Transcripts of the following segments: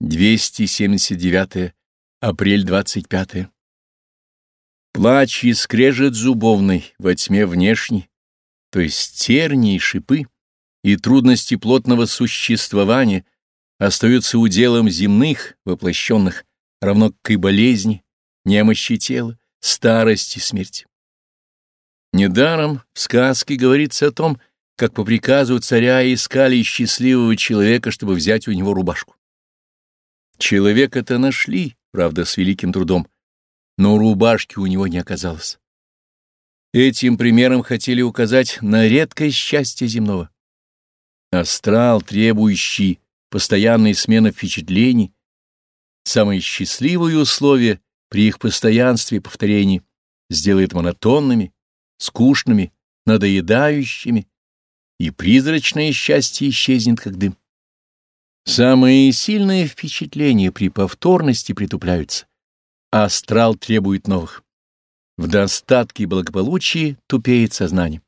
279. Апрель 25. Плач и скрежет зубовный во тьме внешней, то есть тернии и шипы, и трудности плотного существования остаются уделом земных, воплощенных, равно как и болезни, немощи тела, старости, смерти. Недаром в сказке говорится о том, как по приказу царя искали счастливого человека, чтобы взять у него рубашку. Человека-то нашли, правда, с великим трудом, но рубашки у него не оказалось. Этим примером хотели указать на редкость счастья земного. Астрал, требующий постоянной смены впечатлений, самые счастливые условия при их постоянстве и повторении сделает монотонными, скучными, надоедающими, и призрачное счастье исчезнет, как дым. Самые сильные впечатления при повторности притупляются, а астрал требует новых. В достатке и благополучии тупеет сознание.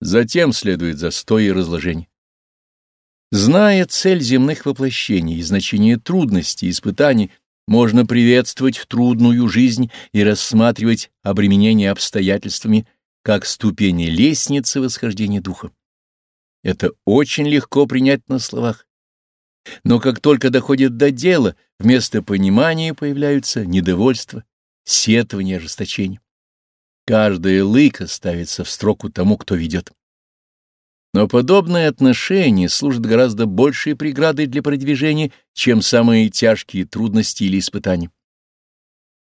Затем следует застой и разложение. Зная цель земных воплощений и значение трудностей и испытаний, можно приветствовать трудную жизнь и рассматривать обременение обстоятельствами как ступени лестницы восхождения духа. Это очень легко принять на словах. Но как только доходит до дела, вместо понимания появляются недовольство, сетование, ожесточение. Каждая лыка ставится в строку тому, кто ведет. Но подобное отношение служит гораздо большей преградой для продвижения, чем самые тяжкие трудности или испытания.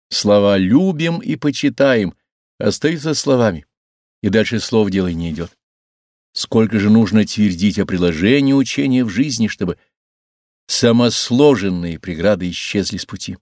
Слова «любим» и «почитаем» остаются словами, и дальше слов дело не идет. Сколько же нужно твердить о приложении учения в жизни, чтобы самосложенные преграды исчезли с пути.